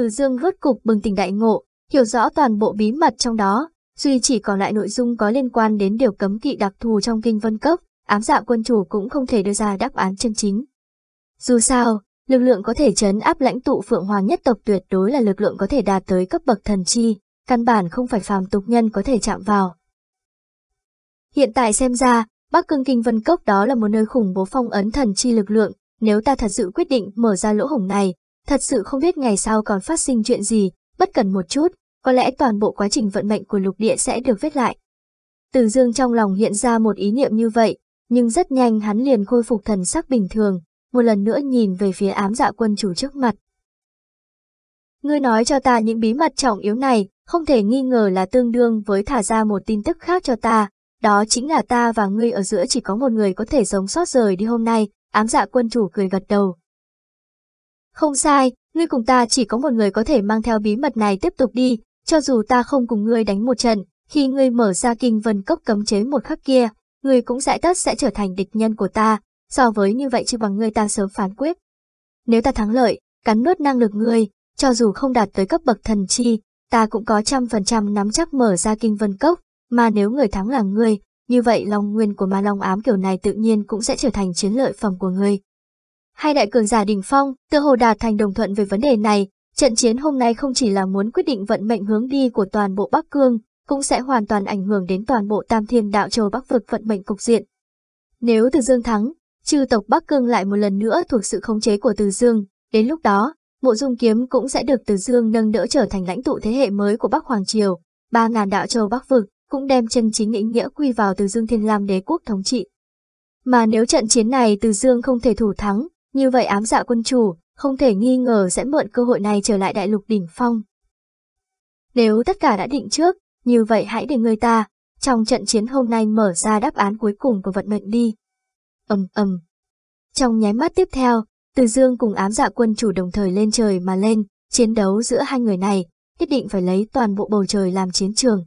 Từ Dương rốt cục bừng tỉnh đại ngộ, hiểu rõ toàn bộ bí mật trong đó, duy chỉ còn lại nội dung có liên quan đến điều cấm kỵ đặc thù trong kinh vân cấp ám dạ quân chủ cũng không thể đưa ra đáp án chân chính. Dù sao, lực lượng có thể chấn áp lãnh tụ Phượng Hoàng nhất tộc tuyệt đối là lực lượng có thể đạt tới cấp bậc thần chi, căn bản không phải phàm tục nhân có thể chạm vào. Hiện tại xem ra, Bắc Cương Kinh Vân Cốc đó là một nơi khủng bố phong ấn thần chi lực lượng, nếu ta thật sự quyết định mở ra lỗ hổng này, thật sự không biết ngày sau còn phát sinh chuyện gì, bất cần một chút, có lẽ toàn bộ quá trình vận mệnh của lục địa sẽ được viết lại. Từ dương trong lòng hiện ra một ý niệm như vậy, nhưng rất nhanh hắn liền khôi phục thần sắc bình thường, một lần nữa nhìn về phía ám dạ quân chủ trước mặt. Ngươi nói cho ta những bí mật trọng yếu này, không thể nghi ngờ là tương đương với thả ra một tin tức khác cho ta, đó chính là ta và ngươi ở giữa chỉ có một người có thể sống sót rời đi hôm nay, ám dạ quân chủ cười gật đầu. Không sai, ngươi cùng ta chỉ có một người có thể mang theo bí mật này tiếp tục đi, cho dù ta không cùng ngươi đánh một trận, khi ngươi mở ra kinh vân cốc cấm chế một khắc kia, ngươi cũng giải tất sẽ trở thành địch nhân của ta, so với như vậy chứ bằng ngươi ta sớm phán quyết. Nếu ta thắng lợi, cắn nuốt năng lực ngươi, cho dù không đạt tới cấp bậc thần chi, ta cũng có trăm phần trăm nắm chắc mở ra kinh vân cốc, mà nếu người thắng là ngươi, như vậy long nguyên của ma long ám kiểu này tự nhiên cũng sẽ trở thành chiến lợi phẩm của ngươi. Hai đại cường giả đỉnh phong, tự hồ đạt thành đồng thuận về vấn đề này, trận chiến hôm nay không chỉ là muốn quyết định vận mệnh hướng đi của toàn bộ Bắc Cương, cũng sẽ hoàn toàn ảnh hưởng đến toàn bộ Tam Thiên Đạo Châu Bắc vực vận mệnh cục diện. Nếu Từ Dương thắng, chư tộc Bắc Cương lại một lần nữa thuộc sự khống chế của Từ Dương, đến lúc đó, Mộ Dung Kiếm cũng sẽ được Từ Dương nâng đỡ trở thành lãnh tụ thế hệ mới của Bắc Hoàng Triều, ba ngàn đạo châu Bắc vực, cũng đem chân chính ý nghĩa quy vào Từ Dương Thiên Lam đế quốc thống trị. Mà nếu trận chiến này Từ Dương không thể thủ thắng, như vậy ám dạ quân chủ, không thể nghi ngờ sẽ mượn cơ hội này trở lại đại lục đỉnh phong. Nếu tất cả đã định trước, như vậy hãy để người ta, trong trận chiến hôm nay mở ra đáp án cuối cùng của vận mệnh đi. ầm ầm. Trong nháy mắt tiếp theo, Từ Dương cùng ám dạ quân chủ đồng thời lên trời mà lên, chiến đấu giữa hai người này, nhất định phải lấy toàn bộ bầu trời làm chiến trường.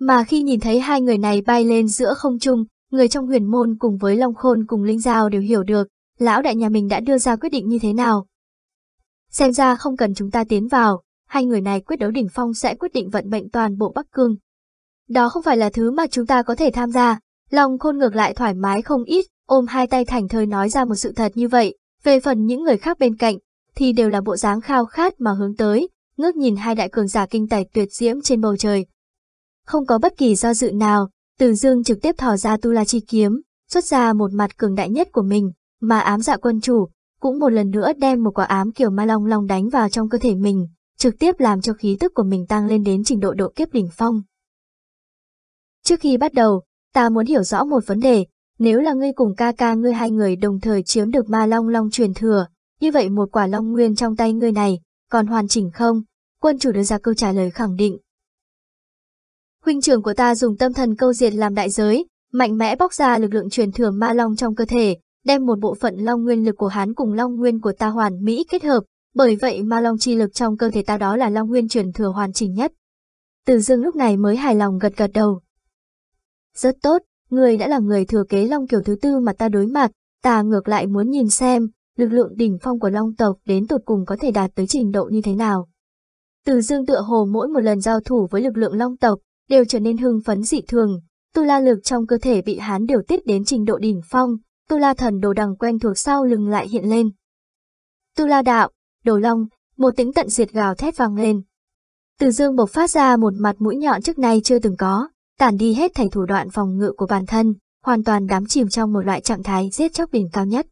Mà khi nhìn thấy hai người này bay lên giữa không trung, người trong huyền môn cùng với Long Khôn cùng Linh Giao đều hiểu được, lão đại nhà mình đã đưa ra quyết định như thế nào. Xem ra không cần chúng ta tiến vào, hai người này quyết đấu đỉnh phong sẽ quyết định vận mệnh toàn bộ Bắc Cương. Đó không phải là thứ mà chúng ta có thể tham gia, Long Khôn ngược lại thoải mái không ít, ôm hai tay thành thời nói ra một sự thật như vậy, về phần những người khác bên cạnh, thì đều là bộ dáng khao khát mà hướng tới, ngước nhìn hai đại cường giả kinh tài tuyệt diễm trên bầu trời, không có bất kỳ do dự nào, Từ Dương trực tiếp thò ra Tu La Chi kiếm, xuất ra một mặt cường đại nhất của mình, mà ám dạ quân chủ, cũng một lần nữa đem một quả ám kiểu ma long long đánh vào trong cơ thể mình, trực tiếp làm cho khí tức của mình tăng lên đến trình độ độ kiếp đỉnh phong. Trước khi bắt đầu, ta muốn hiểu rõ một vấn đề, nếu là ngươi cùng ca ca ngươi hai người đồng thời chiếm được ma long long truyền thừa, như vậy một quả long nguyên trong tay ngươi này, còn hoàn chỉnh không? Quân chủ đưa ra câu trả lời khẳng định, Huynh trưởng của ta dùng tâm thần câu diệt làm đại giới, mạnh mẽ bóc ra lực lượng truyền thừa ma long trong cơ thể, đem một bộ phận long nguyên lực của hắn cùng long nguyên của ta hoàn mỹ kết hợp, bởi vậy ma long chi lực trong cơ thể ta đó là long nguyên truyền thừa hoàn chỉnh nhất. Từ dương lúc này mới hài lòng gật gật đầu. Rất tốt, người đã là người thừa kế long kiểu thứ tư mà ta đối mặt, ta ngược lại muốn nhìn xem, lực lượng đỉnh phong của long tộc đến tột cùng có thể đạt tới trình độ như thế nào. Từ dương tựa hồ mỗi một lần giao thủ với lực lượng long tộc, đều trở nên hưng phấn dị thường. Tu la lực trong cơ thể bị hắn điều tiết đến trình độ đỉnh phong, tu la thần đồ đằng quen thuộc sau lưng lại hiện lên. Tu la đạo, đồ long, một tính tận diệt gào thét vang lên. Từ dương bộc phát ra một mặt mũi nhọn trước nay chưa từng có, tản đi hết thảy thủ đoạn phòng ngự của bản thân, hoàn toàn đắm chìm trong một loại trạng thái giết chóc đỉnh cao nhất.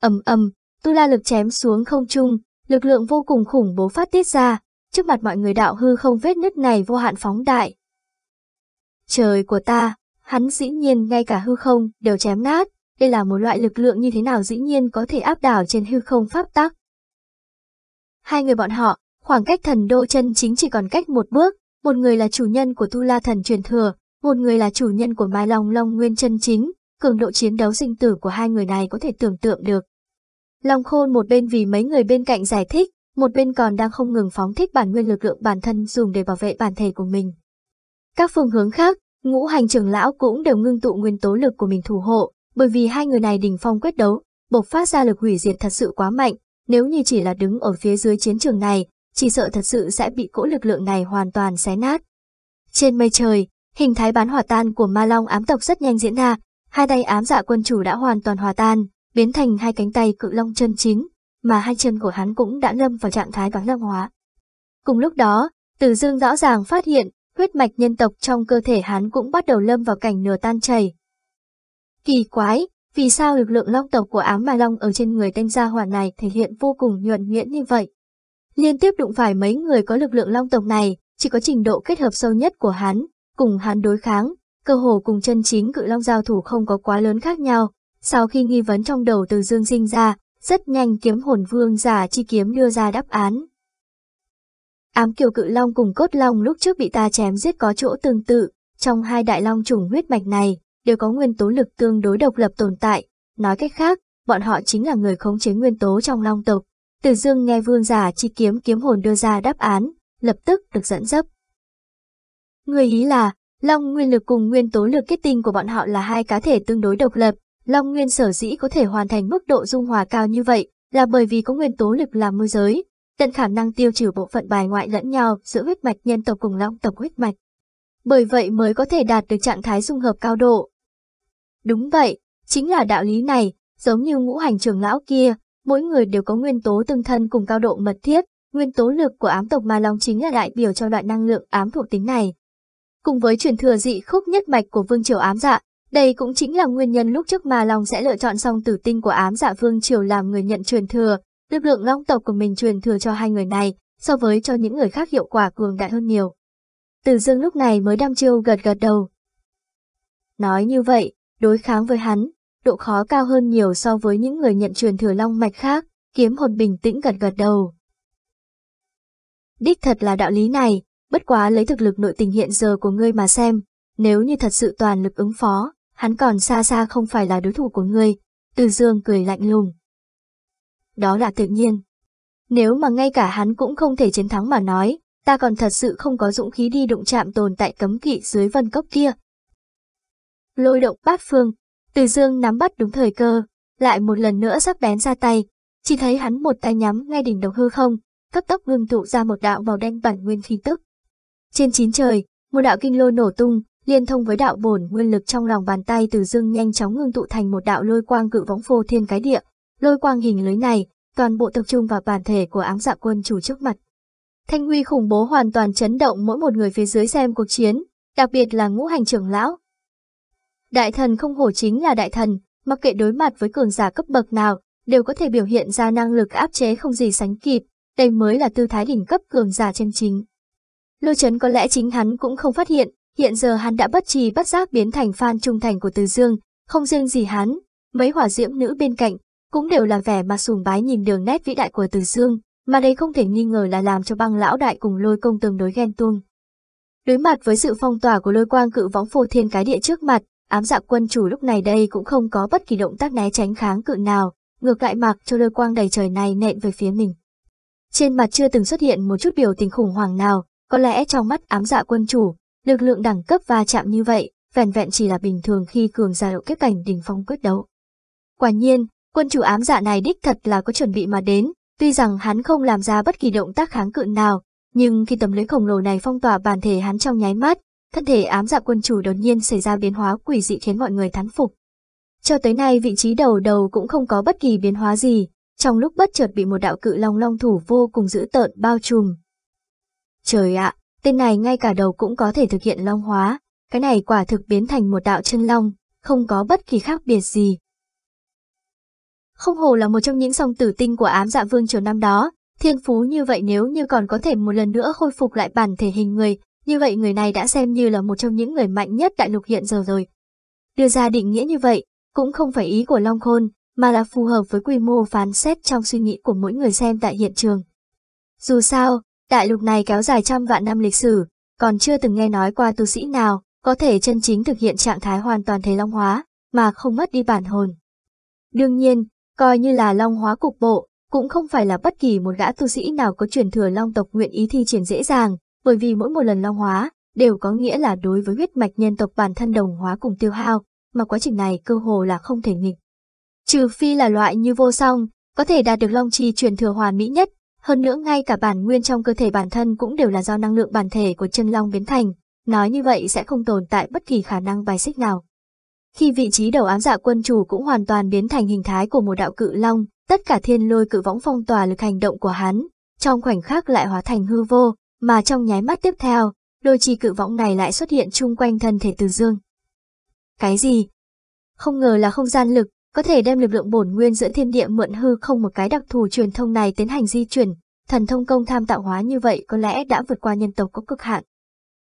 ầm ầm, tu la lực chém xuống không trung, lực lượng vô cùng khủng bố phát tiết ra, trước mặt mọi người đạo hư không vết nứt này vô hạn phóng đại. Trời của ta, hắn dĩ nhiên ngay cả hư không đều chém nát, đây là một loại lực lượng như thế nào dĩ nhiên có thể áp đảo trên hư không pháp tắc. Hai người bọn họ, khoảng cách thần đô chân chính chỉ còn cách một bước, một người là chủ nhân của Tu La thần truyền thừa, một người là chủ nhân của Mai Long Long Nguyên chân chính, cường độ chiến đấu sinh tử của hai người này có thể tưởng tượng được. Long Khôn một bên vì mấy người bên cạnh giải thích, một bên còn đang không ngừng phóng thích bản nguyên lực lượng bản thân dùng để bảo vệ bản thể của mình. Các phương hướng khác, ngũ hành trưởng lão cũng đều ngưng tụ nguyên tố lực của mình thủ hộ, bởi vì hai người này đỉnh phong quyết đấu, bộc phát ra lực hủy diệt thật sự quá mạnh, nếu như chỉ là đứng ở phía dưới chiến trường này, chỉ sợ thật sự sẽ bị cỗ lực lượng này hoàn toàn xé nát. Trên mây trời, hình thái bán hòa tan của ma long ám tộc rất nhanh diễn ra, hai tay ám dạ quân chủ đã hoàn toàn hòa tan, biến thành hai cánh tay cự long chân chính, mà hai chân của hắn cũng đã lâm vào trạng thái bán long hóa. Cùng lúc đó, Từ Dương rõ ràng phát hiện, huyết mạch nhân tộc trong cơ thể hắn cũng bắt đầu lâm vào cảnh nửa tan chảy. Kỳ quái, vì sao lực lượng long tộc của ám ma long ở trên người tên gia hỏa này thể hiện vô cùng nhuận nhuyễn như vậy? Liên tiếp đụng phải mấy người có lực lượng long tộc này, chỉ có trình độ kết hợp sâu nhất của hắn, cùng hắn đối kháng, cơ hồ cùng chân chính cự long giao thủ không có quá lớn khác nhau. Sau khi nghi vấn trong đầu từ dương sinh ra, rất nhanh kiếm hồn vương giả chi kiếm đưa ra đáp án. Ám kiều cự long cùng cốt long lúc trước bị ta chém giết có chỗ tương tự, trong hai đại long trùng huyết mạch này, đều có nguyên tố lực tương đối độc lập tồn tại. Nói cách khác, bọn họ chính là người khống chế nguyên tố trong long tộc. Từ dương nghe vương giả chi kiếm kiếm hồn đưa ra đáp án, lập tức được dẫn dấp. Người ý là, long nguyên lực cùng nguyên tố lực kết tinh của bọn họ là hai cá thể tương đối độc lập. Long nguyên sở dĩ có thể hoàn thành mức độ dung hòa cao như vậy, là bởi vì có nguyên tố lực làm môi giới, tận khả năng tiêu trừ bộ phận bài ngoại lẫn nhau giữa huyết mạch nhân tộc cùng long tộc huyết mạch. Bởi vậy mới có thể đạt được trạng thái dung hợp cao độ. Đúng vậy, chính là đạo lý này, giống như ngũ hành trường lão kia, mỗi người đều có nguyên tố tương thân cùng cao độ mật thiết, nguyên tố lực của ám tộc Ma Long chính là đại biểu cho loại năng lượng ám thuộc tính này. Cùng với truyền thừa dị khúc nhất mạch của Vương Triều ám dạ, đây cũng chính là nguyên nhân lúc trước Ma Long sẽ lựa chọn song tử tinh của ám dạ Vương Triều làm người nhận truyền thừa, lực lượng long tộc của mình truyền thừa cho hai người này, so với cho những người khác hiệu quả cường đại hơn nhiều. Từ dương lúc này mới đăm chiêu gật gật đầu. Nói như vậy, đối kháng với hắn, độ khó cao hơn nhiều so với những người nhận truyền thừa long mạch khác, kiếm hồn bình tĩnh gật gật đầu. Đích thật là đạo lý này, bất quá lấy thực lực nội tình hiện giờ của ngươi mà xem, nếu như thật sự toàn lực ứng phó, hắn còn xa xa không phải là đối thủ của ngươi, từ dương cười lạnh lùng. Đó là tự nhiên. Nếu mà ngay cả hắn cũng không thể chiến thắng mà nói, ta còn thật sự không có dũng khí đi đụng chạm tồn tại cấm kỵ dưới vân cốc kia. Lôi động bát phương, từ dương nắm bắt đúng thời cơ, lại một lần nữa sắc bén ra tay, chỉ thấy hắn một tay nhắm ngay đỉnh đầu hư không, cấp tốc ngưng tụ ra một đạo màu đen bản nguyên khí tức. Trên chín trời, một đạo kinh lôi nổ tung, liên thông với đạo bổn nguyên lực trong lòng bàn tay từ dương nhanh chóng ngưng tụ thành một đạo lôi quang cự võng phô thiên cái địa. Lôi quang hình lưới này, toàn bộ tập trung vào bản thể của ám dạ quân chủ trước mặt. Thanh huy khủng bố hoàn toàn chấn động mỗi một người phía dưới xem cuộc chiến, đặc biệt là ngũ hành trưởng lão, Đại thần không hổ chính là đại thần, mặc kệ đối mặt với cường giả cấp bậc nào, đều có thể biểu hiện ra năng lực áp chế không gì sánh kịp, đây mới là tư thái đỉnh cấp cường giả chân chính. Lôi chấn có lẽ chính hắn cũng không phát hiện, hiện giờ hắn đã bất trì bất giác biến thành fan trung thành của Từ Dương, không riêng gì hắn, mấy hỏa diễm nữ bên cạnh, cũng đều là vẻ mà sùng bái nhìn đường nét vĩ đại của Từ Dương, mà đây không thể nghi ngờ là làm cho băng lão đại cùng lôi công tương đối ghen tuông. Đối mặt với sự phong tỏa của lôi quang cự võng phô thiên cái địa trước mặt, ám dạ quân chủ lúc này đây cũng không có bất kỳ động tác né tránh kháng cự nào, ngược lại mặc cho lôi quang đầy trời này nện về phía mình. Trên mặt chưa từng xuất hiện một chút biểu tình khủng hoảng nào, có lẽ trong mắt ám dạ quân chủ, lực lượng đẳng cấp va chạm như vậy, vẹn vẹn chỉ là bình thường khi cường giả độ kết cảnh đỉnh phong quyết đấu. Quả nhiên, quân chủ ám dạ này đích thật là có chuẩn bị mà đến, tuy rằng hắn không làm ra bất kỳ động tác kháng cự nào, nhưng khi tấm lưới khổng lồ này phong tỏa bản thể hắn trong nháy mắt, thân thể ám dạ quân chủ đột nhiên xảy ra biến hóa quỷ dị khiến mọi người thán phục. Cho tới nay vị trí đầu đầu cũng không có bất kỳ biến hóa gì, trong lúc bất chợt bị một đạo cự long long thủ vô cùng dữ tợn bao trùm. Trời ạ, tên này ngay cả đầu cũng có thể thực hiện long hóa, cái này quả thực biến thành một đạo chân long, không có bất kỳ khác biệt gì. Không hồ là một trong những song tử tinh của ám dạ vương triều năm đó, thiên phú như vậy nếu như còn có thể một lần nữa khôi phục lại bản thể hình người, như vậy người này đã xem như là một trong những người mạnh nhất đại lục hiện giờ rồi. Đưa ra định nghĩa như vậy, cũng không phải ý của Long Khôn, mà là phù hợp với quy mô phán xét trong suy nghĩ của mỗi người xem tại hiện trường. Dù sao, đại lục này kéo dài trăm vạn năm lịch sử, còn chưa từng nghe nói qua tu sĩ nào có thể chân chính thực hiện trạng thái hoàn toàn thế long hóa, mà không mất đi bản hồn. Đương nhiên, coi như là long hóa cục bộ, cũng không phải là bất kỳ một gã tu sĩ nào có truyền thừa long tộc nguyện ý thi triển dễ dàng, bởi vì mỗi một lần long hóa đều có nghĩa là đối với huyết mạch nhân tộc bản thân đồng hóa cùng tiêu hao, mà quá trình này cơ hồ là không thể nghịch. Trừ phi là loại như vô song, có thể đạt được long chi truyền thừa hoàn mỹ nhất, hơn nữa ngay cả bản nguyên trong cơ thể bản thân cũng đều là do năng lượng bản thể của chân long biến thành, nói như vậy sẽ không tồn tại bất kỳ khả năng bài xích nào. Khi vị trí đầu ám dạ quân chủ cũng hoàn toàn biến thành hình thái của một đạo cự long, tất cả thiên lôi cự võng phong tỏa lực hành động của hắn, trong khoảnh khắc lại hóa thành hư vô, mà trong nháy mắt tiếp theo, đôi chi cự võng này lại xuất hiện chung quanh thân thể từ dương. Cái gì? Không ngờ là không gian lực, có thể đem lực lượng bổn nguyên giữa thiên địa mượn hư không một cái đặc thù truyền thông này tiến hành di chuyển, thần thông công tham tạo hóa như vậy có lẽ đã vượt qua nhân tộc có cực hạn.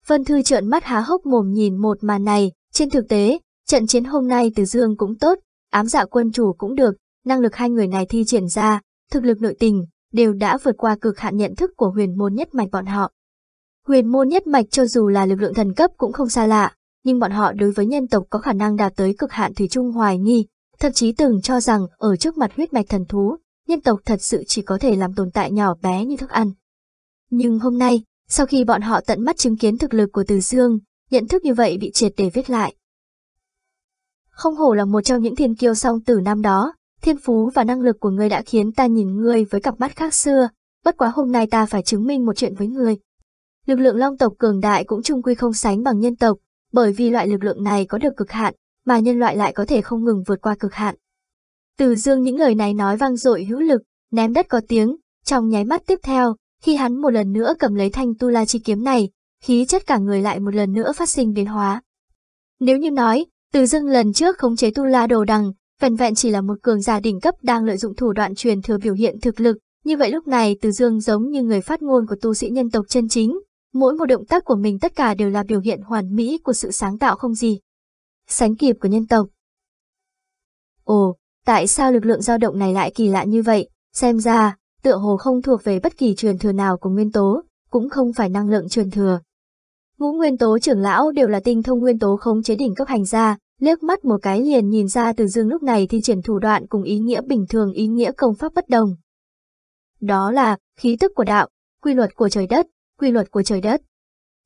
Vân Thư trợn mắt há hốc mồm nhìn một màn này, trên thực tế, trận chiến hôm nay từ Dương cũng tốt, ám dạ quân chủ cũng được, năng lực hai người này thi triển ra, thực lực nội tình, đều đã vượt qua cực hạn nhận thức của huyền môn nhất mạch bọn họ. Huyền môn nhất mạch cho dù là lực lượng thần cấp cũng không xa lạ, nhưng bọn họ đối với nhân tộc có khả năng đạt tới cực hạn thủy chung hoài nghi, thậm chí từng cho rằng ở trước mặt huyết mạch thần thú, nhân tộc thật sự chỉ có thể làm tồn tại nhỏ bé như thức ăn. Nhưng hôm nay, sau khi bọn họ tận mắt chứng kiến thực lực của Từ Dương, nhận thức như vậy bị triệt để viết lại. Không hổ là một trong những thiên kiêu song tử năm đó, thiên phú và năng lực của ngươi đã khiến ta nhìn ngươi với cặp mắt khác xưa, bất quá hôm nay ta phải chứng minh một chuyện với ngươi. Lực lượng long tộc cường đại cũng chung quy không sánh bằng nhân tộc, bởi vì loại lực lượng này có được cực hạn, mà nhân loại lại có thể không ngừng vượt qua cực hạn. Từ dương những lời này nói vang dội hữu lực, ném đất có tiếng, trong nháy mắt tiếp theo, khi hắn một lần nữa cầm lấy thanh tu la chi kiếm này, khí chất cả người lại một lần nữa phát sinh biến hóa. Nếu như nói, từ dương lần trước khống chế tu la đồ đằng, vẹn vẹn chỉ là một cường giả đỉnh cấp đang lợi dụng thủ đoạn truyền thừa biểu hiện thực lực, như vậy lúc này từ dương giống như người phát ngôn của tu sĩ nhân tộc chân chính, mỗi một động tác của mình tất cả đều là biểu hiện hoàn mỹ của sự sáng tạo không gì. Sánh kịp của nhân tộc. Ồ, tại sao lực lượng dao động này lại kỳ lạ như vậy, xem ra, tựa hồ không thuộc về bất kỳ truyền thừa nào của nguyên tố, cũng không phải năng lượng truyền thừa. Ngũ nguyên tố trưởng lão đều là tinh thông nguyên tố khống chế đỉnh cấp hành gia, liếc mắt một cái liền nhìn ra từ dương lúc này thì triển thủ đoạn cùng ý nghĩa bình thường ý nghĩa công pháp bất đồng. Đó là khí tức của đạo, quy luật của trời đất, quy luật của trời đất.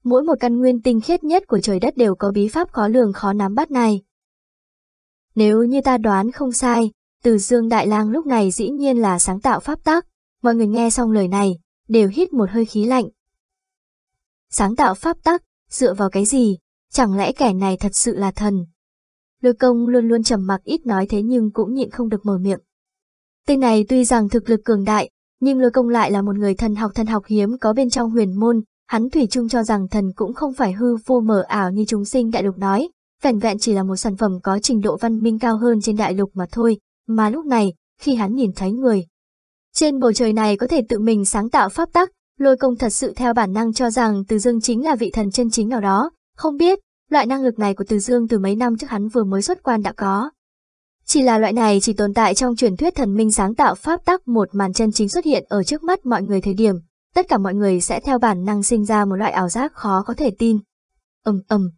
Mỗi một căn nguyên tinh khiết nhất của trời đất đều có bí pháp khó lường khó nắm bắt này. Nếu như ta đoán không sai, từ dương đại lang lúc này dĩ nhiên là sáng tạo pháp tác, mọi người nghe xong lời này, đều hít một hơi khí lạnh. Sáng tạo pháp tắc, dựa vào cái gì, chẳng lẽ kẻ này thật sự là thần? Lôi công luôn luôn trầm mặc ít nói thế nhưng cũng nhịn không được mở miệng. Tên này tuy rằng thực lực cường đại, nhưng lôi công lại là một người thần học thần học hiếm có bên trong huyền môn, hắn thủy chung cho rằng thần cũng không phải hư vô mờ ảo như chúng sinh đại lục nói, vẻn vẹn chỉ là một sản phẩm có trình độ văn minh cao hơn trên đại lục mà thôi, mà lúc này, khi hắn nhìn thấy người, trên bầu trời này có thể tự mình sáng tạo pháp tắc, lôi công thật sự theo bản năng cho rằng Từ Dương chính là vị thần chân chính nào đó, không biết, loại năng lực này của Từ Dương từ mấy năm trước hắn vừa mới xuất quan đã có. Chỉ là loại này chỉ tồn tại trong truyền thuyết thần minh sáng tạo pháp tắc một màn chân chính xuất hiện ở trước mắt mọi người thời điểm, tất cả mọi người sẽ theo bản năng sinh ra một loại ảo giác khó có thể tin. Ầm ầm.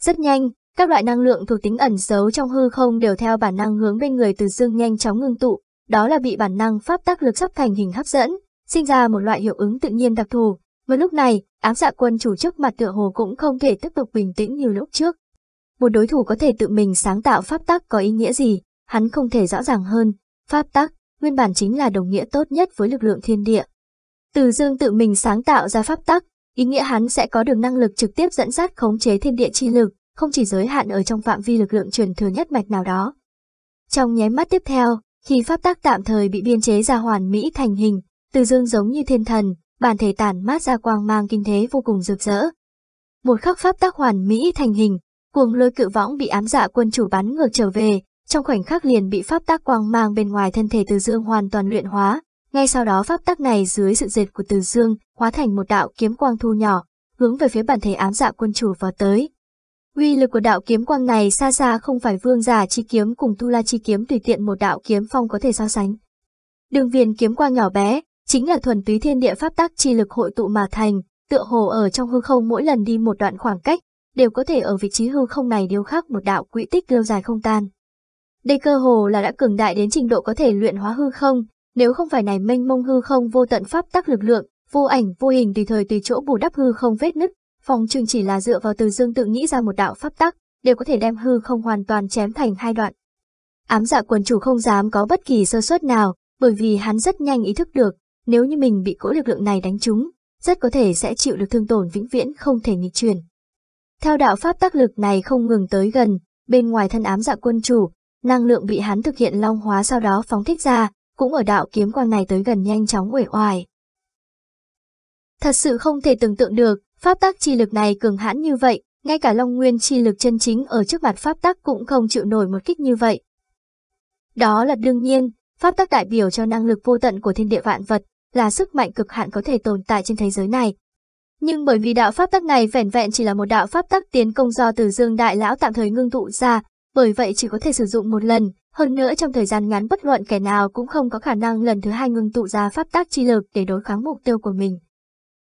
Rất nhanh, các loại năng lượng thuộc tính ẩn giấu trong hư không đều theo bản năng hướng bên người Từ Dương nhanh chóng ngưng tụ, đó là bị bản năng pháp tác lực sắp thành hình hấp dẫn, sinh ra một loại hiệu ứng tự nhiên đặc thù. Và lúc này, ám dạ quân chủ trước mặt tựa hồ cũng không thể tiếp tục bình tĩnh như lúc trước. Một đối thủ có thể tự mình sáng tạo pháp tắc có ý nghĩa gì, hắn không thể rõ ràng hơn. Pháp tắc, nguyên bản chính là đồng nghĩa tốt nhất với lực lượng thiên địa. Từ dương tự mình sáng tạo ra pháp tắc, ý nghĩa hắn sẽ có được năng lực trực tiếp dẫn dắt khống chế thiên địa chi lực, không chỉ giới hạn ở trong phạm vi lực lượng truyền thừa nhất mạch nào đó. Trong nháy mắt tiếp theo, khi pháp tắc tạm thời bị biên chế ra hoàn mỹ thành hình, từ dương giống như thiên thần, bản thể tản mát ra quang mang kinh thế vô cùng rực rỡ. Một khắc pháp tác hoàn mỹ thành hình, cuồng lôi cự võng bị ám dạ quân chủ bắn ngược trở về, trong khoảnh khắc liền bị pháp tác quang mang bên ngoài thân thể từ dương hoàn toàn luyện hóa. Ngay sau đó pháp tác này dưới sự dệt của từ dương, hóa thành một đạo kiếm quang thu nhỏ, hướng về phía bản thể ám dạ quân chủ vào tới. Uy lực của đạo kiếm quang này xa xa không phải vương giả chi kiếm cùng tu la chi kiếm tùy tiện một đạo kiếm phong có thể so sánh. Đường viền kiếm quang nhỏ bé, chính là thuần túy thiên địa pháp tắc chi lực hội tụ mà thành, tựa hồ ở trong hư không mỗi lần đi một đoạn khoảng cách, đều có thể ở vị trí hư không này điêu khắc một đạo quỹ tích lâu dài không tan. Đây cơ hồ là đã cường đại đến trình độ có thể luyện hóa hư không, nếu không phải này mênh mông hư không vô tận pháp tắc lực lượng, vô ảnh vô hình tùy thời tùy chỗ bù đắp hư không vết nứt, Phòng trường chỉ là dựa vào từ dương tự nghĩ ra một đạo pháp tắc, đều có thể đem hư không hoàn toàn chém thành hai đoạn. Ám dạ quần chủ không dám có bất kỳ sơ suất nào, bởi vì hắn rất nhanh ý thức được, nếu như mình bị cỗ lực lượng này đánh trúng, rất có thể sẽ chịu được thương tổn vĩnh viễn không thể nghịch chuyển. Theo đạo pháp tác lực này không ngừng tới gần, bên ngoài thân ám dạ quân chủ, năng lượng bị hắn thực hiện long hóa sau đó phóng thích ra, cũng ở đạo kiếm quang này tới gần nhanh chóng uể oải. Thật sự không thể tưởng tượng được, pháp tác chi lực này cường hãn như vậy, ngay cả Long Nguyên chi lực chân chính ở trước mặt pháp tác cũng không chịu nổi một kích như vậy. Đó là đương nhiên, pháp tác đại biểu cho năng lực vô tận của thiên địa vạn vật, là sức mạnh cực hạn có thể tồn tại trên thế giới này. Nhưng bởi vì đạo pháp tắc này vẻn vẹn chỉ là một đạo pháp tắc tiến công do từ dương đại lão tạm thời ngưng tụ ra, bởi vậy chỉ có thể sử dụng một lần, hơn nữa trong thời gian ngắn bất luận kẻ nào cũng không có khả năng lần thứ hai ngưng tụ ra pháp tắc chi lực để đối kháng mục tiêu của mình.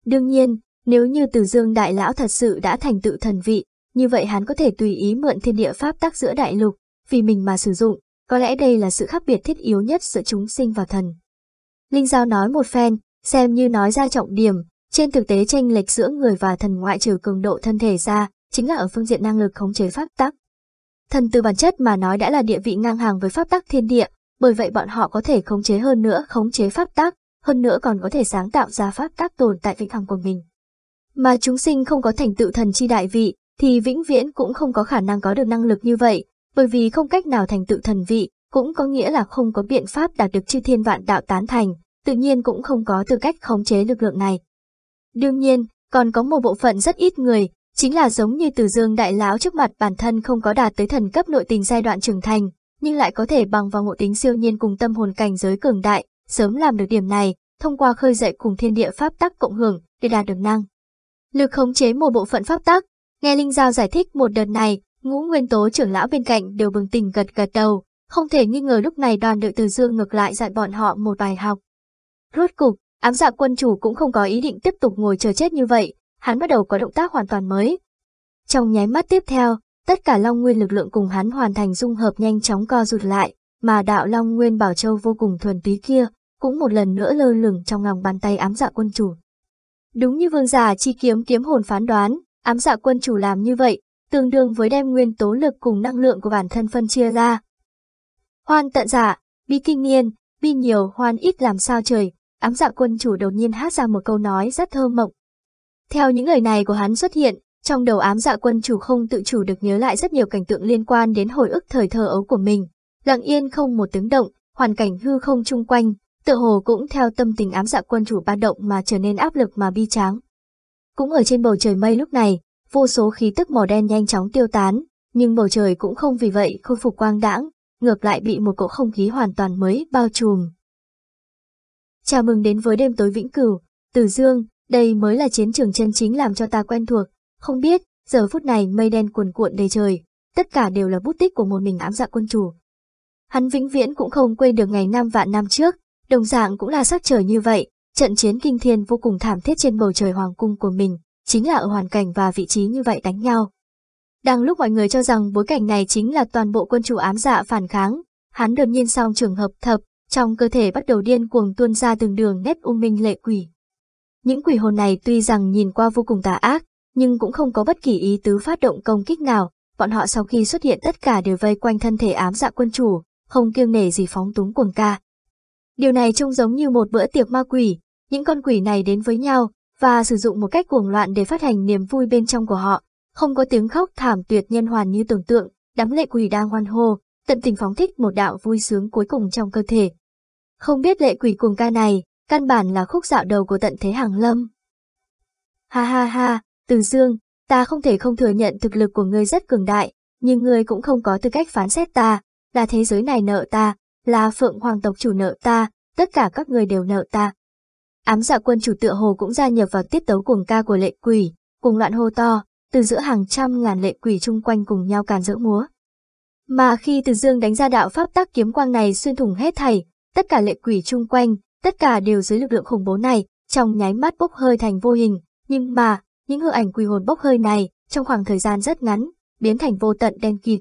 Đương nhiên, nếu như từ dương đại lão thật sự đã thành tựu thần vị, như vậy hắn có thể tùy ý mượn thiên địa pháp tắc giữa đại lục, vì mình mà sử dụng, có lẽ đây là sự khác biệt thiết yếu nhất giữa chúng sinh và thần. Linh Giao nói một phen, xem như nói ra trọng điểm, trên thực tế tranh lệch giữa người và thần ngoại trừ cường độ thân thể ra, chính là ở phương diện năng lực khống chế pháp tắc. Thần từ bản chất mà nói đã là địa vị ngang hàng với pháp tắc thiên địa, bởi vậy bọn họ có thể khống chế hơn nữa khống chế pháp tắc, hơn nữa còn có thể sáng tạo ra pháp tắc tồn tại vĩnh hằng của mình. Mà chúng sinh không có thành tựu thần chi đại vị, thì vĩnh viễn cũng không có khả năng có được năng lực như vậy, bởi vì không cách nào thành tựu thần vị, cũng có nghĩa là không có biện pháp đạt được chư thiên vạn đạo tán thành, tự nhiên cũng không có tư cách khống chế lực lượng này. Đương nhiên, còn có một bộ phận rất ít người, chính là giống như Từ Dương Đại Lão trước mặt bản thân không có đạt tới thần cấp nội tình giai đoạn trưởng thành, nhưng lại có thể bằng vào ngộ tính siêu nhiên cùng tâm hồn cảnh giới cường đại, sớm làm được điểm này, thông qua khơi dậy cùng thiên địa pháp tắc cộng hưởng để đạt được năng. Lực khống chế một bộ phận pháp tắc, nghe Linh Giao giải thích một đợt này, ngũ nguyên tố trưởng lão bên cạnh đều bừng tỉnh gật gật đầu, không thể nghi ngờ lúc này đoàn đội Từ Dương ngược lại dạy bọn họ một bài học. Rốt cục, ám dạ quân chủ cũng không có ý định tiếp tục ngồi chờ chết như vậy, hắn bắt đầu có động tác hoàn toàn mới. Trong nháy mắt tiếp theo, tất cả Long Nguyên lực lượng cùng hắn hoàn thành dung hợp nhanh chóng co rụt lại, mà đạo Long Nguyên Bảo Châu vô cùng thuần túy kia, cũng một lần nữa lơ lửng trong lòng bàn tay ám dạ quân chủ. Đúng như vương giả chi kiếm kiếm hồn phán đoán, ám dạ quân chủ làm như vậy, tương đương với đem nguyên tố lực cùng năng lượng của bản thân phân chia ra. Hoan tận giả, bi kinh niên, bi nhiều hoan ít làm sao trời, ám dạ quân chủ đột nhiên hát ra một câu nói rất thơ mộng. Theo những lời này của hắn xuất hiện, trong đầu ám dạ quân chủ không tự chủ được nhớ lại rất nhiều cảnh tượng liên quan đến hồi ức thời thơ ấu của mình. Lặng yên không một tiếng động, hoàn cảnh hư không chung quanh, tự hồ cũng theo tâm tình ám dạ quân chủ ba động mà trở nên áp lực mà bi tráng. Cũng ở trên bầu trời mây lúc này, vô số khí tức màu đen nhanh chóng tiêu tán, nhưng bầu trời cũng không vì vậy khôi phục quang đãng, ngược lại bị một cỗ không khí hoàn toàn mới bao trùm. Chào mừng đến với đêm tối vĩnh cửu, Từ Dương, đây mới là chiến trường chân chính làm cho ta quen thuộc, không biết, giờ phút này mây đen cuồn cuộn đầy trời, tất cả đều là bút tích của một mình ám dạ quân chủ. Hắn vĩnh viễn cũng không quên được ngày năm vạn năm trước, đồng dạng cũng là sắc trời như vậy, trận chiến kinh thiên vô cùng thảm thiết trên bầu trời hoàng cung của mình, chính là ở hoàn cảnh và vị trí như vậy đánh nhau. Đang lúc mọi người cho rằng bối cảnh này chính là toàn bộ quân chủ ám dạ phản kháng, hắn đột nhiên xong trường hợp thập, trong cơ thể bắt đầu điên cuồng tuôn ra từng đường nét u minh lệ quỷ. Những quỷ hồn này tuy rằng nhìn qua vô cùng tà ác, nhưng cũng không có bất kỳ ý tứ phát động công kích nào, bọn họ sau khi xuất hiện tất cả đều vây quanh thân thể ám dạ quân chủ, không kiêng nể gì phóng túng cuồng ca. Điều này trông giống như một bữa tiệc ma quỷ, những con quỷ này đến với nhau, và sử dụng một cách cuồng loạn để phát hành niềm vui bên trong của họ, không có tiếng khóc thảm tuyệt nhân hoàn như tưởng tượng, đám lệ quỷ đang hoan hô, tận tình phóng thích một đạo vui sướng cuối cùng trong cơ thể. Không biết lệ quỷ cuồng ca này, căn bản là khúc dạo đầu của tận thế hàng lâm. Ha ha ha, Từ Dương, ta không thể không thừa nhận thực lực của ngươi rất cường đại, nhưng ngươi cũng không có tư cách phán xét ta, là thế giới này nợ ta, là phượng hoàng tộc chủ nợ ta, tất cả các người đều nợ ta. Ám dạ quân chủ tựa hồ cũng gia nhập vào tiết tấu cuồng ca của lệ quỷ, cùng loạn hô to, từ giữa hàng trăm ngàn lệ quỷ chung quanh cùng nhau càn dỡ múa. Mà khi Từ Dương đánh ra đạo pháp tác kiếm quang này xuyên thủng hết thảy, tất cả lệ quỷ chung quanh, tất cả đều dưới lực lượng khủng bố này, trong nháy mắt bốc hơi thành vô hình, nhưng mà, những hư ảnh quỷ hồn bốc hơi này, trong khoảng thời gian rất ngắn, biến thành vô tận đen kịt.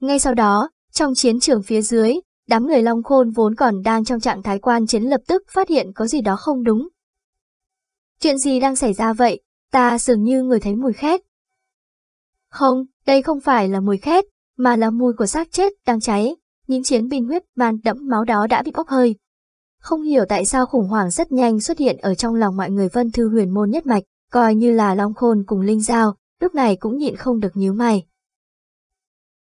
Ngay sau đó, trong chiến trường phía dưới, đám người Long Khôn vốn còn đang trong trạng thái quan chiến lập tức phát hiện có gì đó không đúng. Chuyện gì đang xảy ra vậy? Ta dường như người thấy mùi khét. Không, đây không phải là mùi khét, mà là mùi của xác chết đang cháy. Những chiến binh huyết man đẫm máu đó đã bị bốc hơi. Không hiểu tại sao khủng hoảng rất nhanh xuất hiện ở trong lòng mọi người vân thư huyền môn nhất mạch, coi như là Long Khôn cùng Linh Giao, lúc này cũng nhịn không được nhíu mày.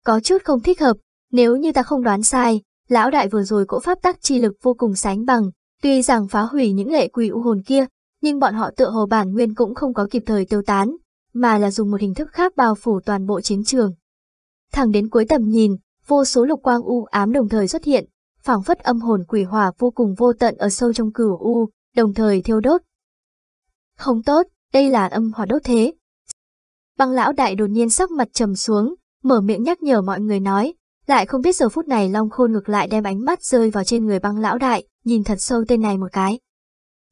Có chút không thích hợp, nếu như ta không đoán sai, lão đại vừa rồi cỗ pháp tắc chi lực vô cùng sánh bằng, tuy rằng phá hủy những lệ quỷ u hồn kia, nhưng bọn họ tựa hồ bản nguyên cũng không có kịp thời tiêu tán, mà là dùng một hình thức khác bao phủ toàn bộ chiến trường. Thẳng đến cuối tầm nhìn, vô số lục quang u ám đồng thời xuất hiện, phảng phất âm hồn quỷ hỏa vô cùng vô tận ở sâu trong cửu u, đồng thời thiêu đốt. Không tốt, đây là âm hỏa đốt thế. Băng lão đại đột nhiên sắc mặt trầm xuống, mở miệng nhắc nhở mọi người nói, lại không biết giờ phút này Long Khôn ngược lại đem ánh mắt rơi vào trên người băng lão đại, nhìn thật sâu tên này một cái.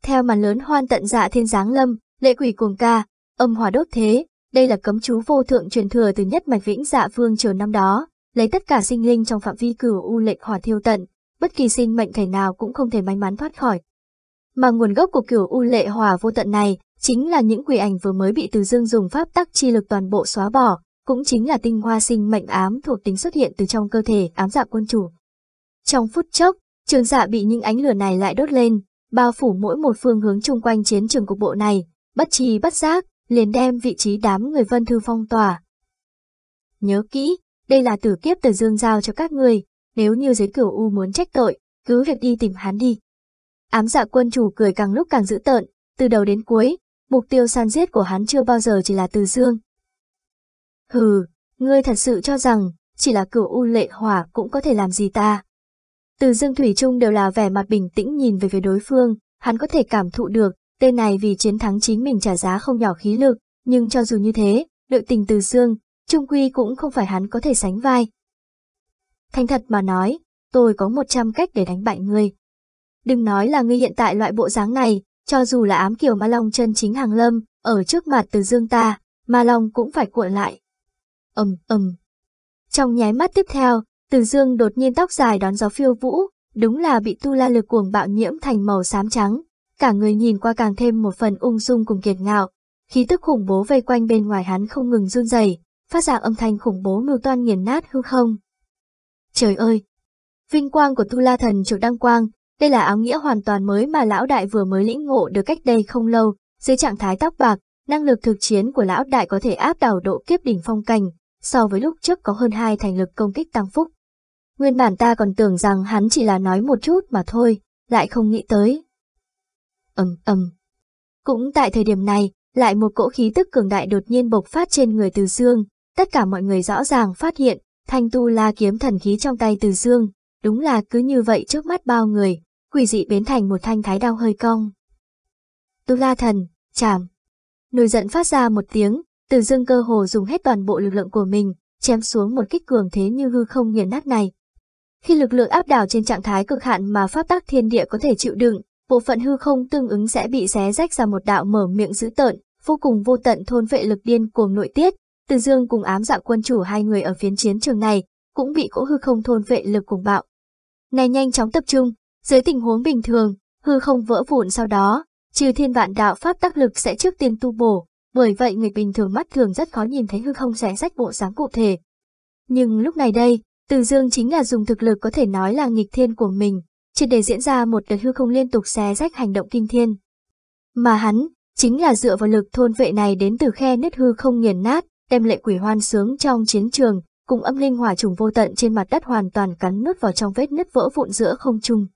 Theo màn lớn hoan tận dạ thiên giáng lâm, lệ quỷ cuồng ca, âm hòa đốt thế, đây là cấm chú vô thượng truyền thừa từ nhất mạch vĩnh dạ vương triều năm đó, lấy tất cả sinh linh trong phạm vi cửu u lệnh hỏa thiêu tận, bất kỳ sinh mệnh thể nào cũng không thể may mắn thoát khỏi. Mà nguồn gốc của cửu u lệ hỏa vô tận này, chính là những quỷ ảnh vừa mới bị Từ Dương dùng pháp tắc chi lực toàn bộ xóa bỏ, cũng chính là tinh hoa sinh mệnh ám thuộc tính xuất hiện từ trong cơ thể ám dạ quân chủ. Trong phút chốc, trường dạ bị những ánh lửa này lại đốt lên, bao phủ mỗi một phương hướng chung quanh chiến trường cục bộ này, bất trì bất giác, liền đem vị trí đám người vân thư phong tỏa. Nhớ kỹ, đây là tử kiếp từ dương giao cho các người, nếu như giới cửu U muốn trách tội, cứ việc đi tìm hắn đi. Ám dạ quân chủ cười càng lúc càng dữ tợn, từ đầu đến cuối, mục tiêu san giết của hắn chưa bao giờ chỉ là từ dương. Hừ, ngươi thật sự cho rằng, chỉ là cửu U lệ hỏa cũng có thể làm gì ta. Từ dương thủy chung đều là vẻ mặt bình tĩnh nhìn về phía đối phương, hắn có thể cảm thụ được, tên này vì chiến thắng chính mình trả giá không nhỏ khí lực, nhưng cho dù như thế, đội tình từ dương, trung quy cũng không phải hắn có thể sánh vai. Thành thật mà nói, tôi có 100 cách để đánh bại ngươi. Đừng nói là ngươi hiện tại loại bộ dáng này, cho dù là ám kiểu ma long chân chính hàng lâm, ở trước mặt từ dương ta, ma long cũng phải cuộn lại. ầm ầm. Trong nháy mắt tiếp theo, từ dương đột nhiên tóc dài đón gió phiêu vũ, đúng là bị tu la lực cuồng bạo nhiễm thành màu xám trắng. Cả người nhìn qua càng thêm một phần ung dung cùng kiệt ngạo, khí tức khủng bố vây quanh bên ngoài hắn không ngừng run rẩy, phát ra âm thanh khủng bố mưu toan nghiền nát hư không. Trời ơi! Vinh quang của Tu La Thần chủ đăng quang, đây là áo nghĩa hoàn toàn mới mà lão đại vừa mới lĩnh ngộ được cách đây không lâu, dưới trạng thái tóc bạc, năng lực thực chiến của lão đại có thể áp đảo độ kiếp đỉnh phong cảnh, so với lúc trước có hơn hai thành lực công kích tăng phúc. Nguyên bản ta còn tưởng rằng hắn chỉ là nói một chút mà thôi, lại không nghĩ tới ầm ầm. Cũng tại thời điểm này, lại một cỗ khí tức cường đại đột nhiên bộc phát trên người Từ Dương, tất cả mọi người rõ ràng phát hiện, thanh tu la kiếm thần khí trong tay Từ Dương, đúng là cứ như vậy trước mắt bao người, quỷ dị biến thành một thanh thái đao hơi cong. Tu la thần, chảm. Nổi giận phát ra một tiếng, Từ Dương cơ hồ dùng hết toàn bộ lực lượng của mình, chém xuống một kích cường thế như hư không nghiền nát này. Khi lực lượng áp đảo trên trạng thái cực hạn mà pháp tắc thiên địa có thể chịu đựng, bộ phận hư không tương ứng sẽ bị xé rách ra một đạo mở miệng dữ tợn, vô cùng vô tận thôn vệ lực điên cuồng nội tiết. Từ Dương cùng ám dạ quân chủ hai người ở phiến chiến trường này cũng bị cỗ hư không thôn vệ lực cùng bạo. Này nhanh chóng tập trung, dưới tình huống bình thường, hư không vỡ vụn sau đó, trừ thiên vạn đạo pháp tác lực sẽ trước tiên tu bổ, bởi vậy người bình thường mắt thường rất khó nhìn thấy hư không xé rách bộ dáng cụ thể. Nhưng lúc này đây, từ Dương chính là dùng thực lực có thể nói là nghịch thiên của mình, trên để diễn ra một đợt hư không liên tục xé rách hành động kinh thiên. Mà hắn, chính là dựa vào lực thôn vệ này đến từ khe nứt hư không nghiền nát, đem lệ quỷ hoan sướng trong chiến trường, cùng âm linh hỏa trùng vô tận trên mặt đất hoàn toàn cắn nuốt vào trong vết nứt vỡ vụn giữa không trung.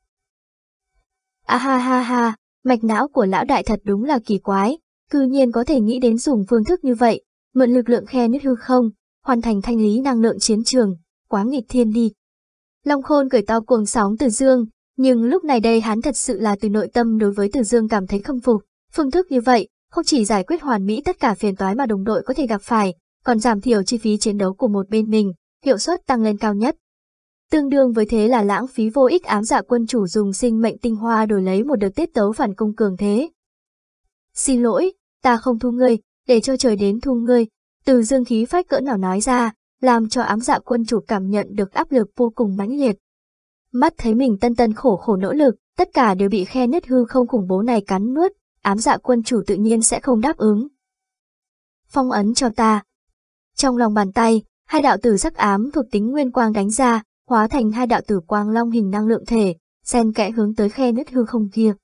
A ha ha ha, mạch não của lão đại thật đúng là kỳ quái, cư nhiên có thể nghĩ đến dùng phương thức như vậy, mượn lực lượng khe nứt hư không, hoàn thành thanh lý năng lượng chiến trường, quá nghịch thiên đi. Long Khôn cười to cuồng sóng Từ Dương, nhưng lúc này đây hắn thật sự là từ nội tâm đối với Từ Dương cảm thấy khâm phục. Phương thức như vậy, không chỉ giải quyết hoàn mỹ tất cả phiền toái mà đồng đội có thể gặp phải, còn giảm thiểu chi phí chiến đấu của một bên mình, hiệu suất tăng lên cao nhất. Tương đương với thế là lãng phí vô ích ám dạ quân chủ dùng sinh mệnh tinh hoa đổi lấy một đợt tiết tấu phản công cường thế. Xin lỗi, ta không thu ngươi, để cho trời đến thu ngươi, từ dương khí phách cỡ nào nói ra, làm cho ám dạ quân chủ cảm nhận được áp lực vô cùng mãnh liệt. Mắt thấy mình tân tân khổ khổ nỗ lực, tất cả đều bị khe nứt hư không khủng bố này cắn nuốt, ám dạ quân chủ tự nhiên sẽ không đáp ứng. Phong ấn cho ta. Trong lòng bàn tay, hai đạo tử sắc ám thuộc tính nguyên quang đánh ra, hóa thành hai đạo tử quang long hình năng lượng thể, xen kẽ hướng tới khe nứt hư không kia.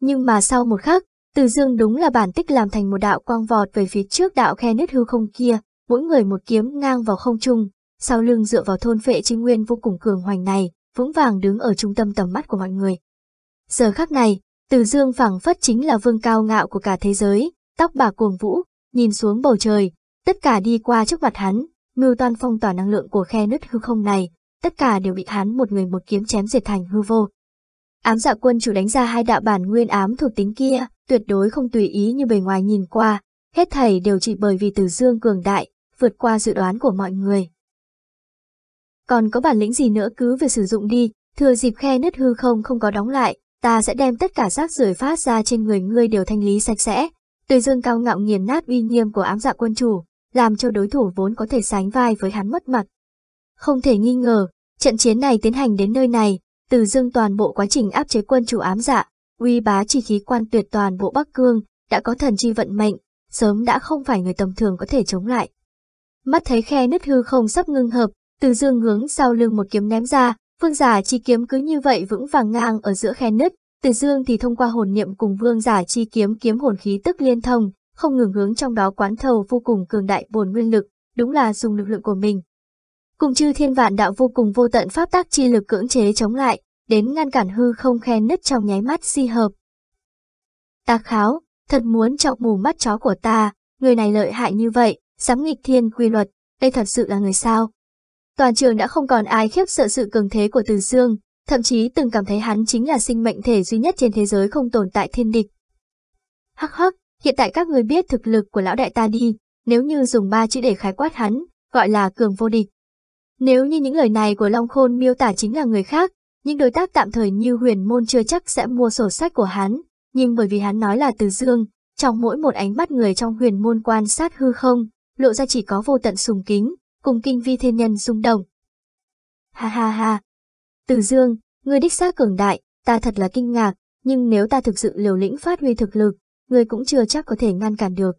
Nhưng mà sau một khắc, Từ Dương đúng là bản tích làm thành một đạo quang vọt về phía trước đạo khe nứt hư không kia, mỗi người một kiếm ngang vào không trung, sau lưng dựa vào thôn phệ chi nguyên vô cùng cường hoành này, vững vàng đứng ở trung tâm tầm mắt của mọi người. Giờ khắc này, Từ Dương phẳng phất chính là vương cao ngạo của cả thế giới, tóc bạc cuồng vũ, nhìn xuống bầu trời, tất cả đi qua trước mặt hắn, mưu toan phong tỏa năng lượng của khe nứt hư không này, tất cả đều bị hắn một người một kiếm chém diệt thành hư vô. Ám dạ quân chủ đánh ra hai đạo bản nguyên ám thuộc tính kia, tuyệt đối không tùy ý như bề ngoài nhìn qua, hết thảy đều chỉ bởi vì Từ Dương cường đại, vượt qua dự đoán của mọi người. Còn có bản lĩnh gì nữa cứ việc sử dụng đi, thừa dịp khe nứt hư không không có đóng lại, ta sẽ đem tất cả rác rưởi phát ra trên người ngươi đều thanh lý sạch sẽ. Từ dương cao ngạo nghiền nát uy nghiêm của ám dạ quân chủ, làm cho đối thủ vốn có thể sánh vai với hắn mất mặt. Không thể nghi ngờ, trận chiến này tiến hành đến nơi này, từ dương toàn bộ quá trình áp chế quân chủ ám dạ, uy bá chi khí quan tuyệt toàn bộ Bắc Cương, đã có thần chi vận mệnh, sớm đã không phải người tầm thường có thể chống lại. Mắt thấy khe nứt hư không sắp ngưng hợp, từ dương hướng sau lưng một kiếm ném ra, vương giả chi kiếm cứ như vậy vững vàng ngang ở giữa khe nứt, từ dương thì thông qua hồn niệm cùng vương giả chi kiếm kiếm hồn khí tức liên thông, không ngừng hướng trong đó quán thầu vô cùng cường đại bổn nguyên lực, đúng là dùng lực lượng của mình. Cùng chư thiên vạn đạo vô cùng vô tận pháp tác chi lực cưỡng chế chống lại, đến ngăn cản hư không khe nứt trong nháy mắt si hợp. Ta kháo, thật muốn chọc mù mắt chó của ta, người này lợi hại như vậy, dám nghịch thiên quy luật, đây thật sự là người sao. Toàn trường đã không còn ai khiếp sợ sự cường thế của Từ Dương, thậm chí từng cảm thấy hắn chính là sinh mệnh thể duy nhất trên thế giới không tồn tại thiên địch. Hắc hắc, hiện tại các người biết thực lực của lão đại ta đi, nếu như dùng ba chữ để khái quát hắn, gọi là cường vô địch. Nếu như những lời này của Long Khôn miêu tả chính là người khác, những đối tác tạm thời như huyền môn chưa chắc sẽ mua sổ sách của hắn, nhưng bởi vì hắn nói là từ dương, trong mỗi một ánh mắt người trong huyền môn quan sát hư không, lộ ra chỉ có vô tận sùng kính, cùng kinh vi thiên nhân rung động. Ha ha ha! Từ dương, người đích xác cường đại, ta thật là kinh ngạc, nhưng nếu ta thực sự liều lĩnh phát huy thực lực, người cũng chưa chắc có thể ngăn cản được.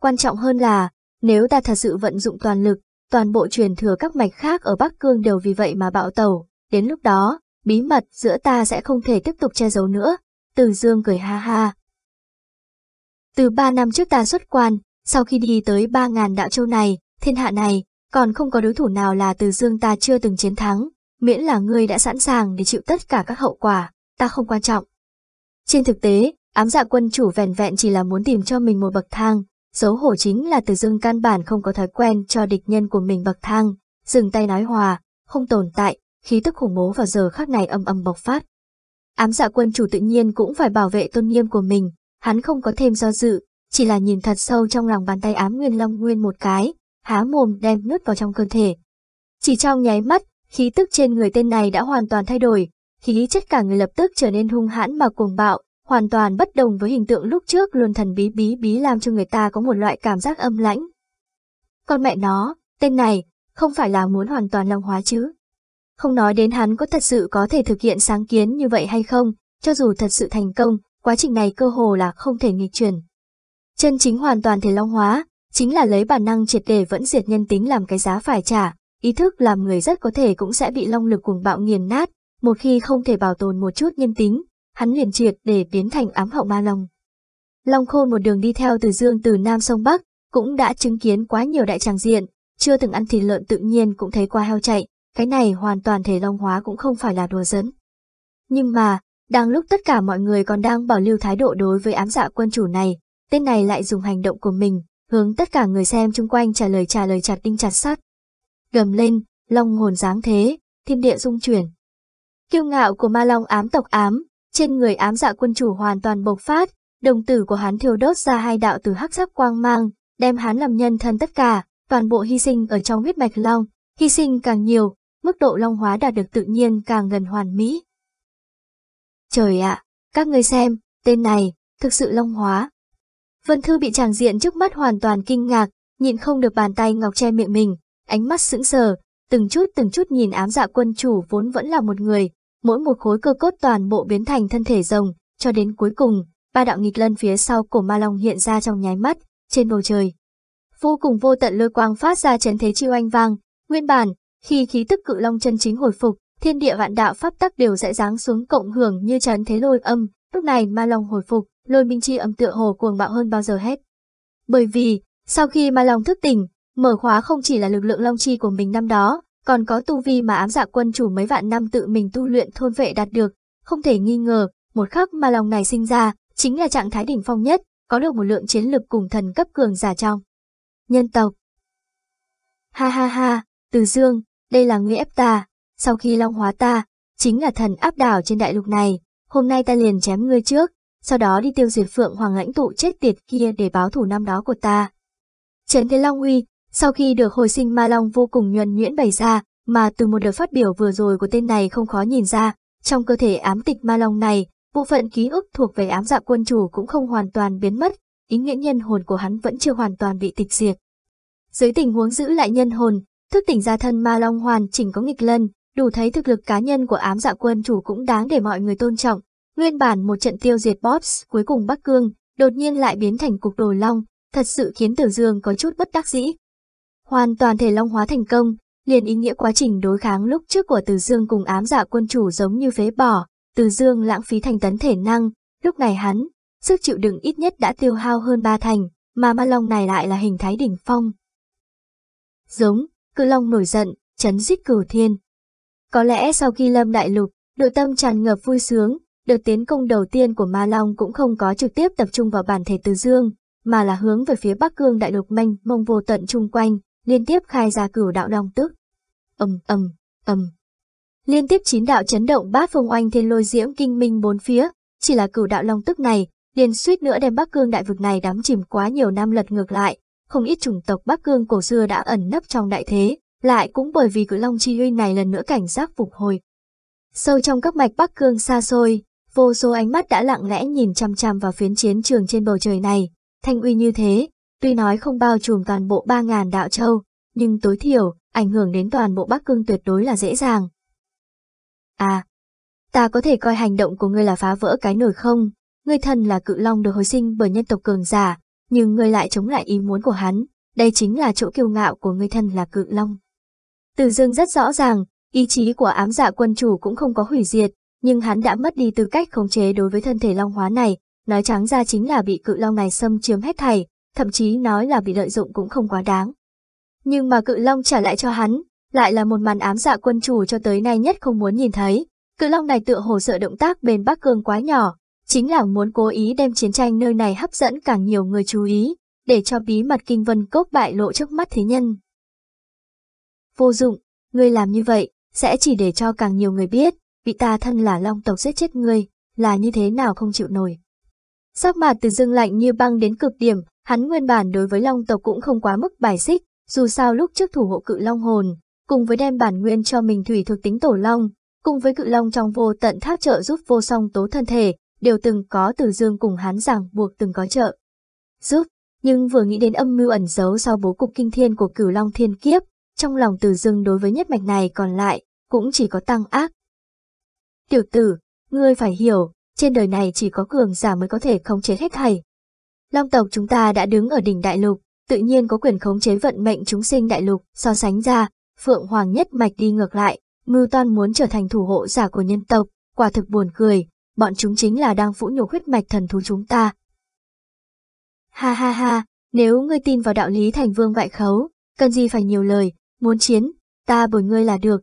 Quan trọng hơn là, nếu ta thật sự vận dụng toàn lực, toàn bộ truyền thừa các mạch khác ở Bắc Cương đều vì vậy mà bạo tẩu, đến lúc đó, bí mật giữa ta sẽ không thể tiếp tục che giấu nữa. Từ Dương cười ha ha. Từ ba năm trước ta xuất quan, sau khi đi tới ba ngàn đạo châu này, thiên hạ này, còn không có đối thủ nào là Từ Dương ta chưa từng chiến thắng, miễn là ngươi đã sẵn sàng để chịu tất cả các hậu quả, ta không quan trọng. Trên thực tế, ám dạ quân chủ vẻn vẹn chỉ là muốn tìm cho mình một bậc thang, xấu hổ chính là Từ Dương căn bản không có thói quen cho địch nhân của mình bậc thang, dừng tay nói hòa, không tồn tại, khí tức khủng bố vào giờ khắc này âm âm bộc phát. Ám dạ quân chủ tự nhiên cũng phải bảo vệ tôn nghiêm của mình, hắn không có thêm do dự, chỉ là nhìn thật sâu trong lòng bàn tay ám nguyên long nguyên một cái, há mồm đem nuốt vào trong cơ thể. Chỉ trong nháy mắt, khí tức trên người tên này đã hoàn toàn thay đổi, khí chất cả người lập tức trở nên hung hãn mà cuồng bạo, hoàn toàn bất đồng với hình tượng lúc trước luôn thần bí bí bí làm cho người ta có một loại cảm giác âm lãnh. Con mẹ nó, tên này, không phải là muốn hoàn toàn long hóa chứ. Không nói đến hắn có thật sự có thể thực hiện sáng kiến như vậy hay không, cho dù thật sự thành công, quá trình này cơ hồ là không thể nghịch chuyển. Chân chính hoàn toàn thể long hóa, chính là lấy bản năng triệt để vẫn diệt nhân tính làm cái giá phải trả, ý thức làm người rất có thể cũng sẽ bị long lực cuồng bạo nghiền nát, một khi không thể bảo tồn một chút nhân tính, hắn liền triệt để biến thành ám hậu ma long. Long khôn một đường đi theo từ dương từ Nam sông Bắc, cũng đã chứng kiến quá nhiều đại tràng diện, chưa từng ăn thịt lợn tự nhiên cũng thấy qua heo chạy, cái này hoàn toàn thể long hóa cũng không phải là đùa giỡn. Nhưng mà, đang lúc tất cả mọi người còn đang bảo lưu thái độ đối với ám dạ quân chủ này, tên này lại dùng hành động của mình, hướng tất cả người xem chung quanh trả lời trả lời chặt đinh chặt sắt. Gầm lên, long hồn dáng thế, thiên địa dung chuyển. Kiêu ngạo của ma long ám tộc ám, trên người ám dạ quân chủ hoàn toàn bộc phát, đồng tử của hắn thiêu đốt ra hai đạo từ hắc sắc quang mang, đem hắn làm nhân thân tất cả, toàn bộ hy sinh ở trong huyết mạch long, hy sinh càng nhiều, mức độ long hóa đạt được tự nhiên càng gần hoàn mỹ. Trời ạ, các ngươi xem, tên này, thực sự long hóa. Vân Thư bị tràng diện trước mắt hoàn toàn kinh ngạc, nhìn không được bàn tay ngọc che miệng mình, ánh mắt sững sờ, từng chút từng chút nhìn ám dạ quân chủ vốn vẫn là một người, mỗi một khối cơ cốt toàn bộ biến thành thân thể rồng, cho đến cuối cùng, ba đạo nghịch lân phía sau cổ ma long hiện ra trong nháy mắt, trên bầu trời. Vô cùng vô tận lôi quang phát ra chấn thế chiêu anh vang, nguyên bản, khi khí tức cự long chân chính hồi phục, thiên địa vạn đạo pháp tắc đều sẽ giáng xuống cộng hưởng như chấn thế lôi âm, lúc này ma long hồi phục, lôi minh chi âm tựa hồ cuồng bạo hơn bao giờ hết. Bởi vì, sau khi ma long thức tỉnh, mở khóa không chỉ là lực lượng long chi của mình năm đó, còn có tu vi mà ám dạ quân chủ mấy vạn năm tự mình tu luyện thôn vệ đạt được, không thể nghi ngờ, một khắc ma long này sinh ra, chính là trạng thái đỉnh phong nhất, có được một lượng chiến lực cùng thần cấp cường giả trong. Nhân tộc Ha ha ha, Từ Dương, đây là ngươi ép ta, sau khi long hóa ta, chính là thần áp đảo trên đại lục này, hôm nay ta liền chém ngươi trước, sau đó đi tiêu diệt phượng hoàng lãnh tụ chết tiệt kia để báo thủ năm đó của ta. Trấn Thế Long Uy, sau khi được hồi sinh ma long vô cùng nhuần nhuyễn bày ra, mà từ một đợt phát biểu vừa rồi của tên này không khó nhìn ra, trong cơ thể ám tịch ma long này, bộ phận ký ức thuộc về ám dạ quân chủ cũng không hoàn toàn biến mất, ý nghĩa nhân hồn của hắn vẫn chưa hoàn toàn bị tịch diệt. Dưới tình huống giữ lại nhân hồn, thức tỉnh ra thân ma long hoàn chỉnh có nghịch lân, đủ thấy thực lực cá nhân của ám dạ quân chủ cũng đáng để mọi người tôn trọng. Nguyên bản một trận tiêu diệt Bobs cuối cùng Bắc Cương, đột nhiên lại biến thành cục đồ long, thật sự khiến Tử Dương có chút bất đắc dĩ. Hoàn toàn thể long hóa thành công, liền ý nghĩa quá trình đối kháng lúc trước của Từ Dương cùng ám dạ quân chủ giống như phế bỏ, Từ Dương lãng phí thành tấn thể năng, lúc này hắn, sức chịu đựng ít nhất đã tiêu hao hơn ba thành, mà ma long này lại là hình thái đỉnh phong. Giống, cự long nổi giận, chấn giết cửu thiên. Có lẽ sau khi lâm đại lục, nội tâm tràn ngập vui sướng, đợt tiến công đầu tiên của ma long cũng không có trực tiếp tập trung vào bản thể Từ Dương, mà là hướng về phía Bắc Cương đại lục mênh mông vô tận chung quanh, liên tiếp khai ra cửu đạo long tức. Ầm ầm, ầm. Liên tiếp chín đạo chấn động bát phong oanh thiên lôi diễm kinh minh bốn phía, chỉ là cửu đạo long tức này, liền suýt nữa đem Bắc Cương đại vực này đắm chìm quá nhiều năm lật ngược lại, không ít chủng tộc Bắc Cương cổ xưa đã ẩn nấp trong đại thế, lại cũng bởi vì cự long chi uy này lần nữa cảnh giác phục hồi. Sâu trong các mạch Bắc Cương xa xôi, vô số ánh mắt đã lặng lẽ nhìn chăm chăm vào phiến chiến trường trên bầu trời này, thanh uy như thế, tuy nói không bao trùm toàn bộ 3.000 đạo châu, nhưng tối thiểu, ảnh hưởng đến toàn bộ Bắc Cương tuyệt đối là dễ dàng. À, ta có thể coi hành động của ngươi là phá vỡ cái nổi không? Ngươi thần là cự long được hồi sinh bởi nhân tộc cường giả, nhưng ngươi lại chống lại ý muốn của hắn, đây chính là chỗ kiêu ngạo của ngươi thân là cự long. Từ dương rất rõ ràng, ý chí của ám dạ quân chủ cũng không có hủy diệt, nhưng hắn đã mất đi tư cách khống chế đối với thân thể long hóa này, nói trắng ra chính là bị cự long này xâm chiếm hết thảy, thậm chí nói là bị lợi dụng cũng không quá đáng. Nhưng mà cự long trả lại cho hắn, lại là một màn ám dạ quân chủ cho tới nay nhất không muốn nhìn thấy. Cự long này tựa hồ sợ động tác bên Bắc Cương quá nhỏ, chính là muốn cố ý đem chiến tranh nơi này hấp dẫn càng nhiều người chú ý, để cho bí mật kinh vân cốc bại lộ trước mắt thế nhân. Vô dụng, ngươi làm như vậy, sẽ chỉ để cho càng nhiều người biết, vị ta thân là long tộc giết chết ngươi, là như thế nào không chịu nổi. Sắc mặt từ dương lạnh như băng đến cực điểm, hắn nguyên bản đối với long tộc cũng không quá mức bài xích, dù sao lúc trước thủ hộ cự long hồn, cùng với đem bản nguyên cho mình thủy thuộc tính tổ long, cùng với cự long trong vô tận tháp trợ giúp vô song tố thân thể, đều từng có từ dương cùng hắn rằng buộc từng có trợ. Giúp, nhưng vừa nghĩ đến âm mưu ẩn giấu sau bố cục kinh thiên của cửu long thiên kiếp, trong lòng từ dương đối với nhất mạch này còn lại, cũng chỉ có tăng ác. Tiểu tử, ngươi phải hiểu, trên đời này chỉ có cường giả mới có thể khống chế hết thảy. Long tộc chúng ta đã đứng ở đỉnh đại lục, tự nhiên có quyền khống chế vận mệnh chúng sinh đại lục, so sánh ra, Phượng Hoàng nhất mạch đi ngược lại, mưu toan muốn trở thành thủ hộ giả của nhân tộc, quả thực buồn cười, bọn chúng chính là đang phũ nhục huyết mạch thần thú chúng ta. Ha ha ha, nếu ngươi tin vào đạo lý thành vương vại khấu, cần gì phải nhiều lời, muốn chiến, ta bồi ngươi là được,